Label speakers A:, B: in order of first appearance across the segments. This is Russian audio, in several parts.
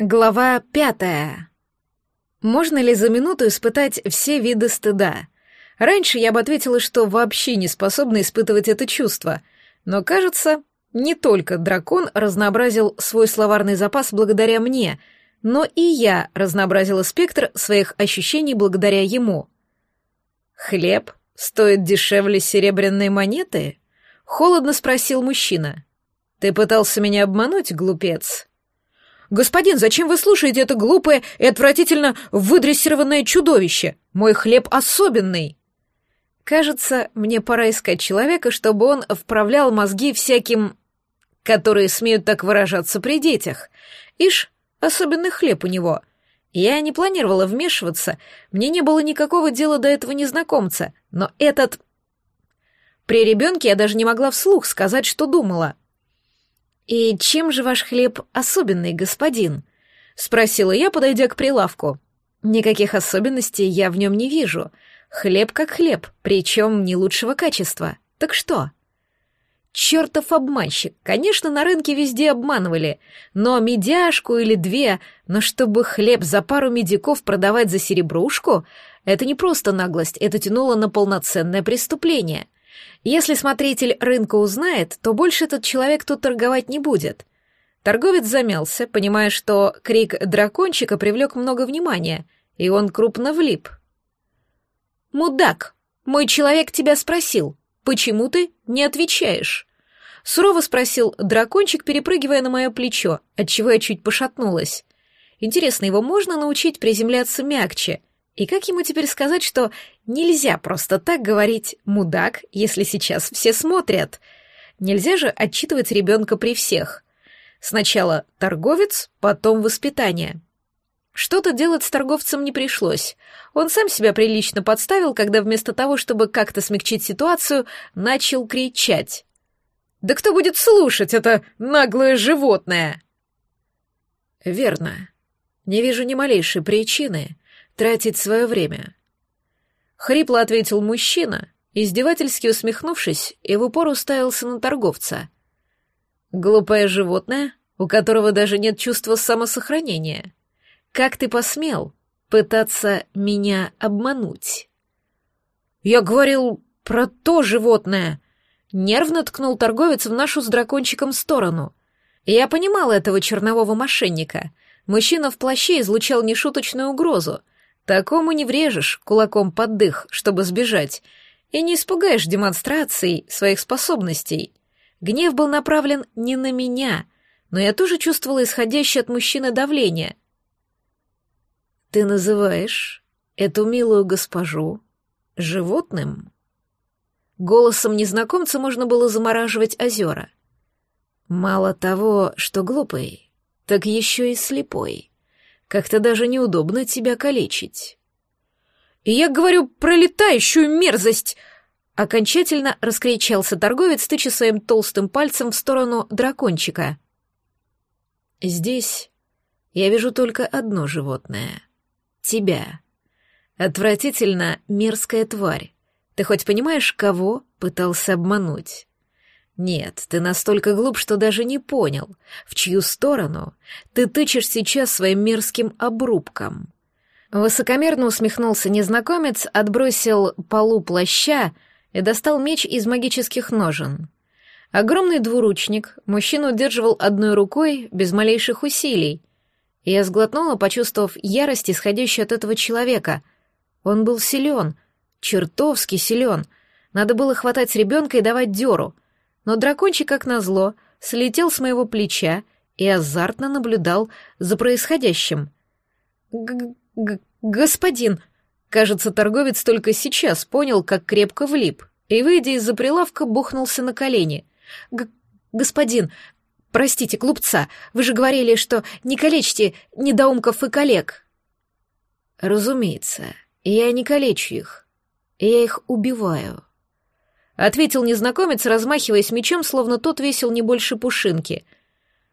A: Глава пятая. Можно ли за минуту испытать все виды стыда? Раньше я бы ответила, что вообще не способна испытывать это чувство, но, кажется, не только дракон разнообразил свой словарный запас благодаря мне, но и я разнообразила спектр своих ощущений благодаря ему. «Хлеб стоит дешевле серебряной монеты?» — холодно спросил мужчина. «Ты пытался меня обмануть, глупец?» господин, зачем вы слушаете это глупое и отвратительно выдрессированное чудовище? Мой хлеб особенный!» Кажется, мне пора искать человека, чтобы он вправлял мозги всяким... которые смеют так выражаться при детях. Ишь, особенный хлеб у него. Я не планировала вмешиваться, мне не было никакого дела до этого незнакомца, но этот... При ребенке я даже не могла вслух сказать, что думала — «И чем же ваш хлеб особенный, господин?» — спросила я, подойдя к прилавку. «Никаких особенностей я в нем не вижу. Хлеб как хлеб, причем не лучшего качества. Так что?» «Чертов обманщик! Конечно, на рынке везде обманывали, но медяшку или две, но чтобы хлеб за пару медиков продавать за серебрушку, это не просто наглость, это тянуло на полноценное преступление. Если смотритель рынка узнает, то больше этот человек тут торговать не будет. Торговец замялся, понимая, что крик дракончика привлек много внимания, и он крупно влип. «Мудак! Мой человек тебя спросил, почему ты не отвечаешь?» Сурово спросил дракончик, перепрыгивая на мое плечо, отчего я чуть пошатнулась. «Интересно, его можно научить приземляться мягче?» И как ему теперь сказать, что нельзя просто так говорить «мудак», если сейчас все смотрят? Нельзя же отчитывать ребенка при всех. Сначала торговец, потом воспитание. Что-то делать с торговцем не пришлось. Он сам себя прилично подставил, когда вместо того, чтобы как-то смягчить ситуацию, начал кричать. «Да кто будет слушать это наглое животное?» «Верно. Не вижу ни малейшей причины», тратить свое время. Хрипло ответил мужчина, издевательски усмехнувшись и в упор уставился на торговца. «Глупое животное, у которого даже нет чувства самосохранения. Как ты посмел пытаться меня обмануть?» «Я говорил про то животное!» Нервно ткнул торговец в нашу с дракончиком сторону. Я понимал этого чернового мошенника. Мужчина в плаще излучал нешуточную угрозу — Такому не врежешь кулаком под дых, чтобы сбежать, и не испугаешь демонстрацией своих способностей. Гнев был направлен не на меня, но я тоже чувствовала исходящее от мужчины давление. «Ты называешь эту милую госпожу животным?» Голосом незнакомца можно было замораживать озера. Мало того, что глупый, так еще и слепой. Как-то даже неудобно тебя калечить. И я говорю про летающую мерзость! Окончательно раскричался торговец, тыча своим толстым пальцем в сторону дракончика. Здесь я вижу только одно животное — тебя. Отвратительно мерзкая тварь. Ты хоть понимаешь, кого пытался обмануть? Нет, ты настолько глуп, что даже не понял, в чью сторону ты тычешь сейчас своим мерзким обрубком. Высокомерно усмехнулся незнакомец, отбросил полу плаща и достал меч из магических ножен. Огромный двуручник мужчина удерживал одной рукой без малейших усилий. Я сглотнула, почувствовав ярость, исходящую от этого человека. Он был силен, чертовски силен. Надо было хватать ребенка и давать дёру — но дракончик, как назло, слетел с моего плеча и азартно наблюдал за происходящим. Г -г «Господин!» Кажется, торговец только сейчас понял, как крепко влип, и, выйдя из-за прилавка, бухнулся на колени. Г «Господин, простите, клубца, вы же говорили, что не калечьте недоумков и коллег». «Разумеется, я не калечу их, я их убиваю», ответил незнакомец, размахиваясь мечом, словно тот весил не больше пушинки.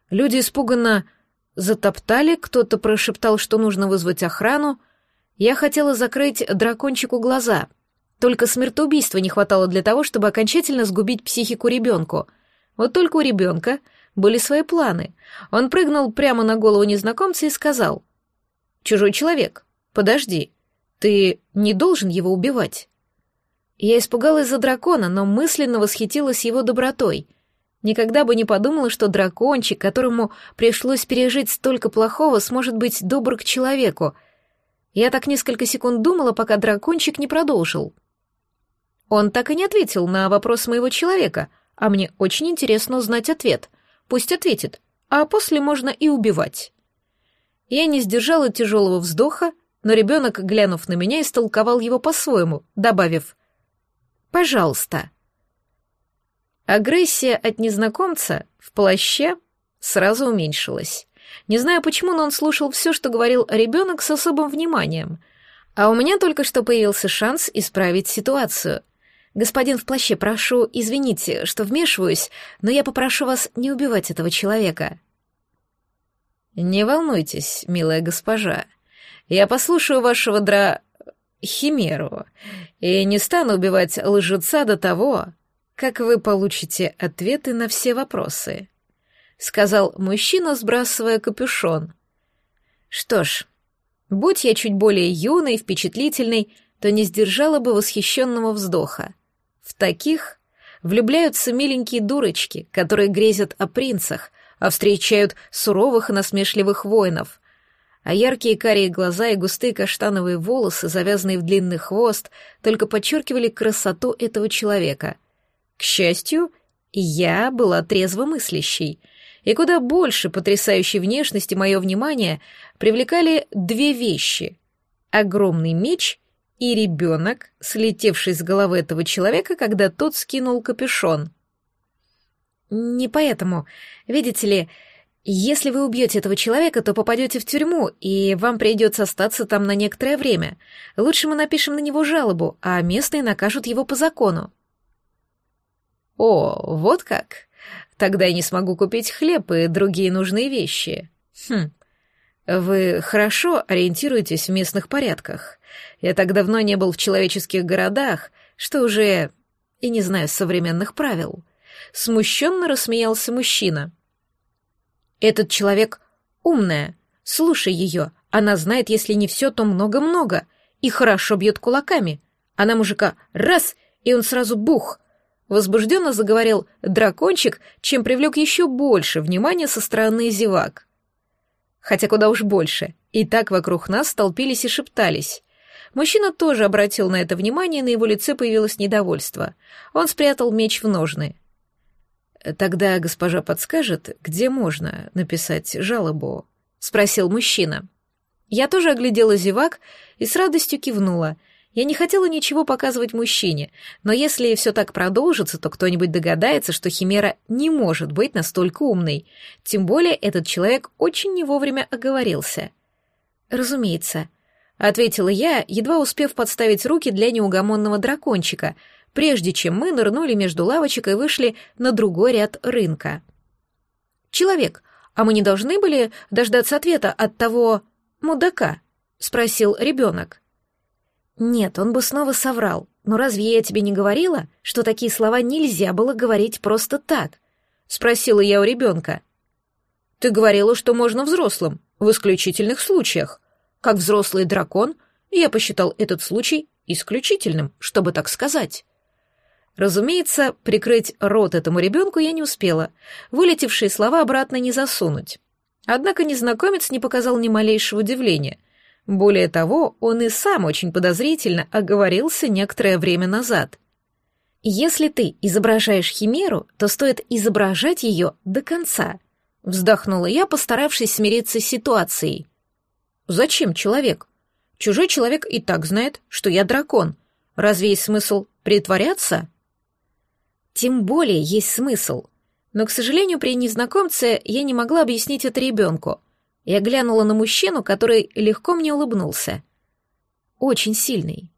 A: Люди испуганно затоптали, кто-то прошептал, что нужно вызвать охрану. Я хотела закрыть дракончику глаза. Только смертоубийства не хватало для того, чтобы окончательно сгубить психику ребенку. Вот только у ребенка были свои планы. Он прыгнул прямо на голову незнакомца и сказал. «Чужой человек, подожди, ты не должен его убивать». Я испугалась за дракона, но мысленно восхитилась его добротой. Никогда бы не подумала, что дракончик, которому пришлось пережить столько плохого, сможет быть добр к человеку. Я так несколько секунд думала, пока дракончик не продолжил. Он так и не ответил на вопрос моего человека, а мне очень интересно узнать ответ. Пусть ответит, а после можно и убивать. Я не сдержала тяжелого вздоха, но ребенок, глянув на меня, истолковал его по-своему, добавив — Пожалуйста». Агрессия от незнакомца в плаще сразу уменьшилась. Не знаю почему, но он слушал все, что говорил ребенок с особым вниманием. А у меня только что появился шанс исправить ситуацию. «Господин в плаще, прошу, извините, что вмешиваюсь, но я попрошу вас не убивать этого человека». «Не волнуйтесь, милая госпожа. Я послушаю вашего дра химеру и не стану убивать лжеца до того, как вы получите ответы на все вопросы», — сказал мужчина, сбрасывая капюшон. «Что ж, будь я чуть более юной и впечатлительной, то не сдержала бы восхищенного вздоха. В таких влюбляются миленькие дурочки, которые грезят о принцах, а встречают суровых и насмешливых воинов, а яркие карие глаза и густые каштановые волосы, завязанные в длинный хвост, только подчеркивали красоту этого человека. К счастью, я была трезвомыслящей, и куда больше потрясающей внешности мое внимание привлекали две вещи — огромный меч и ребенок, слетевший с головы этого человека, когда тот скинул капюшон. Не поэтому. Видите ли, если вы убьете этого человека, то попадете в тюрьму, и вам придется остаться там на некоторое время. Лучше мы напишем на него жалобу, а местные накажут его по закону». «О, вот как! Тогда я не смогу купить хлеб и другие нужные вещи. Хм, вы хорошо ориентируетесь в местных порядках. Я так давно не был в человеческих городах, что уже и не знаю современных правил». Смущенно рассмеялся мужчина — этот человек умная. Слушай ее. Она знает, если не все, то много-много. И хорошо бьет кулаками. Она мужика раз, и он сразу бух. Возбужденно заговорил дракончик, чем привлек еще больше внимания со стороны зевак. Хотя куда уж больше. И так вокруг нас столпились и шептались. Мужчина тоже обратил на это внимание, и на его лице появилось недовольство. Он спрятал меч в ножны. «Тогда, госпожа подскажет, где можно написать жалобу?» — спросил мужчина. Я тоже оглядела зевак и с радостью кивнула. Я не хотела ничего показывать мужчине, но если все так продолжится, то кто-нибудь догадается, что Химера не может быть настолько умной. Тем более этот человек очень не вовремя оговорился. «Разумеется», — ответила я, едва успев подставить руки для неугомонного дракончика — прежде чем мы нырнули между лавочек и вышли на другой ряд рынка. «Человек, а мы не должны были дождаться ответа от того мудака?» — спросил ребенок. «Нет, он бы снова соврал. Но разве я тебе не говорила, что такие слова нельзя было говорить просто так?» — спросила я у ребенка. «Ты говорила, что можно взрослым, в исключительных случаях. Как взрослый дракон, я посчитал этот случай исключительным, чтобы так сказать». Разумеется, прикрыть рот этому ребенку я не успела, вылетевшие слова обратно не засунуть. Однако незнакомец не показал ни малейшего удивления. Более того, он и сам очень подозрительно оговорился некоторое время назад. «Если ты изображаешь химеру, то стоит изображать ее до конца», — вздохнула я, постаравшись смириться с ситуацией. «Зачем человек? Чужой человек и так знает, что я дракон. Разве есть смысл притворяться?» Тем более есть смысл. Но, к сожалению, при незнакомце я не могла объяснить это ребенку. Я глянула на мужчину, который легко мне улыбнулся. Очень сильный.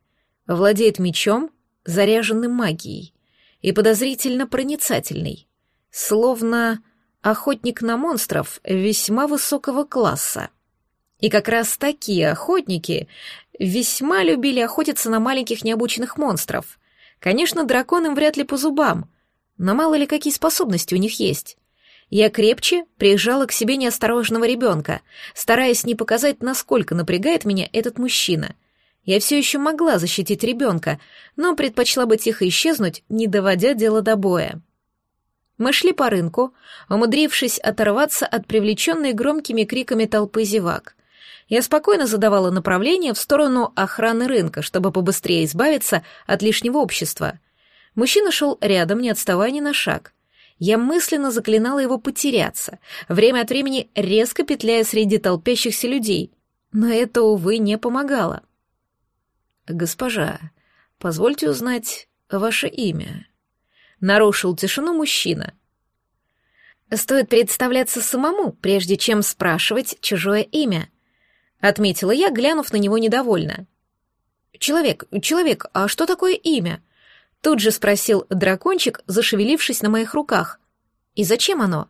A: Владеет мечом, заряженным магией. И подозрительно проницательный. Словно охотник на монстров весьма высокого класса. И как раз такие охотники весьма любили охотиться на маленьких необученных монстров, Конечно, драконам вряд ли по зубам, но мало ли какие способности у них есть. Я крепче прижала к себе неосторожного ребенка, стараясь не показать, насколько напрягает меня этот мужчина. Я все еще могла защитить ребенка, но предпочла бы тихо исчезнуть, не доводя дело до боя. Мы шли по рынку, умудрившись оторваться от привлеченной громкими криками толпы зевак — я спокойно задавала направление в сторону охраны рынка, чтобы побыстрее избавиться от лишнего общества. Мужчина шел рядом, не отставая ни на шаг. Я мысленно заклинала его потеряться, время от времени резко петляя среди толпящихся людей. Но это, увы, не помогало. «Госпожа, позвольте узнать ваше имя», — нарушил тишину мужчина. «Стоит представляться самому, прежде чем спрашивать чужое имя», — отметила я, глянув на него недовольно. «Человек, человек, а что такое имя?» — тут же спросил дракончик, зашевелившись на моих руках. «И зачем оно?»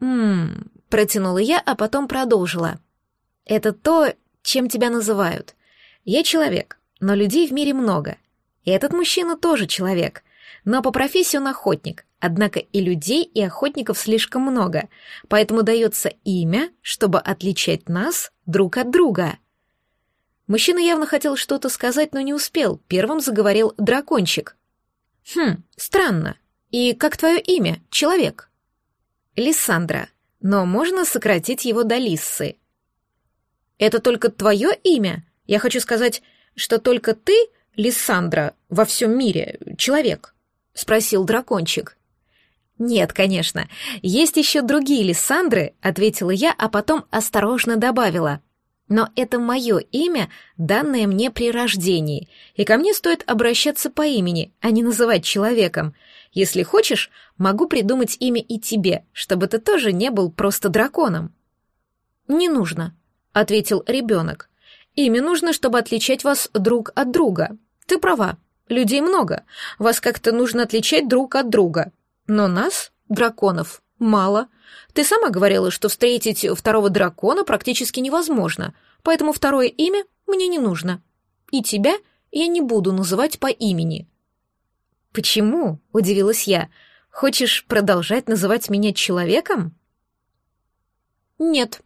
A: «М-м», Протянула я, а потом продолжила. «Это то, чем тебя называют. Я человек, но людей в мире много. И этот мужчина тоже человек, но по профессии он охотник, однако и людей, и охотников слишком много, поэтому дается имя, чтобы отличать нас друг от друга. Мужчина явно хотел что-то сказать, но не успел. Первым заговорил дракончик. «Хм, странно. И как твое имя, человек?» «Лиссандра. Но можно сократить его до Лиссы». «Это только твое имя? Я хочу сказать, что только ты, Лиссандра, во всем мире человек?» — спросил дракончик. «Нет, конечно. Есть еще другие Лиссандры», — ответила я, а потом осторожно добавила. «Но это мое имя, данное мне при рождении, и ко мне стоит обращаться по имени, а не называть человеком. Если хочешь, могу придумать имя и тебе, чтобы ты тоже не был просто драконом». «Не нужно», — ответил ребенок. «Имя нужно, чтобы отличать вас друг от друга. Ты права, людей много, вас как-то нужно отличать друг от друга». Но нас, драконов, мало. Ты сама говорила, что встретить второго дракона практически невозможно, поэтому второе имя мне не нужно. И тебя я не буду называть по имени». «Почему?» — удивилась я. «Хочешь продолжать называть меня человеком?» «Нет,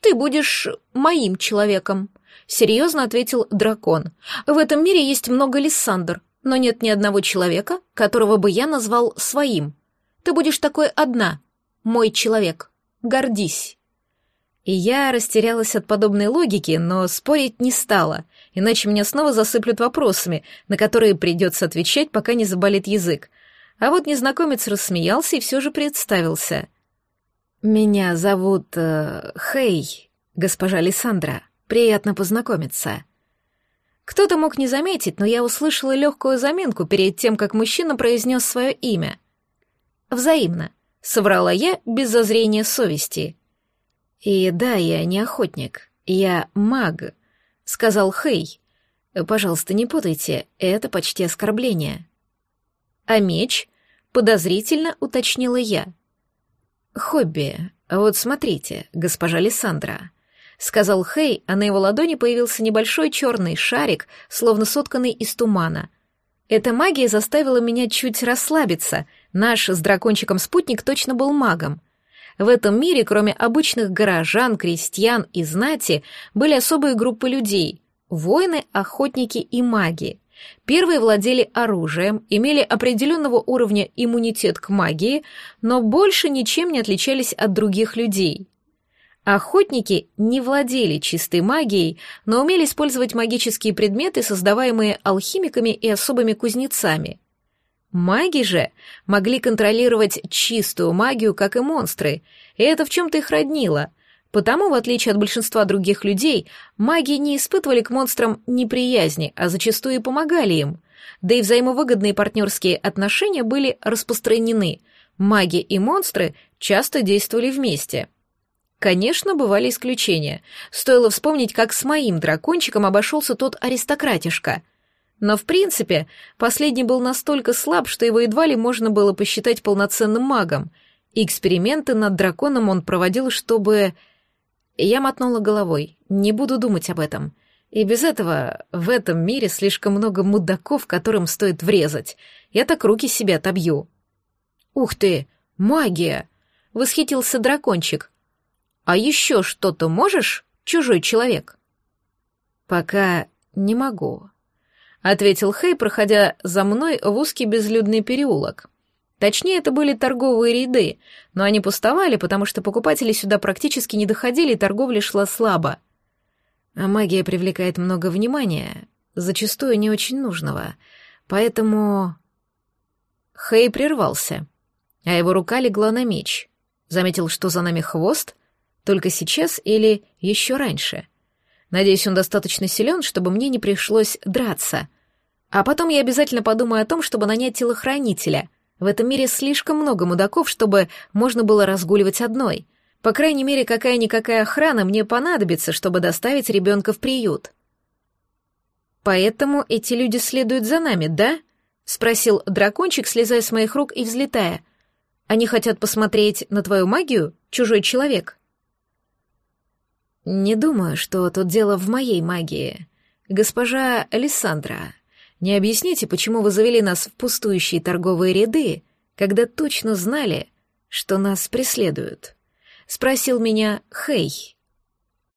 A: ты будешь моим человеком», — серьезно ответил дракон. «В этом мире есть много Лиссандр, но нет ни одного человека, которого бы я назвал своим. Ты будешь такой одна, мой человек. Гордись. И я растерялась от подобной логики, но спорить не стала, иначе меня снова засыплют вопросами, на которые придется отвечать, пока не заболит язык. А вот незнакомец рассмеялся и все же представился. «Меня зовут э, Хей, госпожа Лиссандра. Приятно познакомиться». Кто-то мог не заметить, но я услышала легкую заминку перед тем, как мужчина произнес свое имя. «Взаимно», — соврала я без зазрения совести. «И да, я не охотник, я маг», — сказал Хей. «Пожалуйста, не путайте, это почти оскорбление». «А меч?» — подозрительно уточнила я. «Хобби. Вот смотрите, госпожа Лиссандра сказал Хей, а на его ладони появился небольшой черный шарик, словно сотканный из тумана. Эта магия заставила меня чуть расслабиться. Наш с дракончиком спутник точно был магом. В этом мире, кроме обычных горожан, крестьян и знати, были особые группы людей — воины, охотники и маги. Первые владели оружием, имели определенного уровня иммунитет к магии, но больше ничем не отличались от других людей — Охотники не владели чистой магией, но умели использовать магические предметы, создаваемые алхимиками и особыми кузнецами. Маги же могли контролировать чистую магию, как и монстры, и это в чем-то их роднило. Потому, в отличие от большинства других людей, маги не испытывали к монстрам неприязни, а зачастую и помогали им. Да и взаимовыгодные партнерские отношения были распространены. Маги и монстры часто действовали вместе – Конечно, бывали исключения. Стоило вспомнить, как с моим дракончиком обошелся тот аристократишка. Но, в принципе, последний был настолько слаб, что его едва ли можно было посчитать полноценным магом. И эксперименты над драконом он проводил, чтобы... Я мотнула головой. Не буду думать об этом. И без этого в этом мире слишком много мудаков, которым стоит врезать. Я так руки себе отобью. «Ух ты! Магия!» — восхитился дракончик — а еще что-то можешь, чужой человек? Пока не могу, ответил Хей, проходя за мной в узкий безлюдный переулок. Точнее, это были торговые ряды, но они пустовали, потому что покупатели сюда практически не доходили, и торговля шла слабо. А магия привлекает много внимания, зачастую не очень нужного, поэтому... Хей прервался, а его рука легла на меч. Заметил, что за нами хвост, только сейчас или еще раньше. Надеюсь, он достаточно силен, чтобы мне не пришлось драться. А потом я обязательно подумаю о том, чтобы нанять телохранителя. В этом мире слишком много мудаков, чтобы можно было разгуливать одной. По крайней мере, какая-никакая охрана мне понадобится, чтобы доставить ребенка в приют. «Поэтому эти люди следуют за нами, да?» — спросил дракончик, слезая с моих рук и взлетая. «Они хотят посмотреть на твою магию, чужой человек?» «Не думаю, что тут дело в моей магии. Госпожа Александра, не объясните, почему вы завели нас в пустующие торговые ряды, когда точно знали, что нас преследуют?» — спросил меня Хей.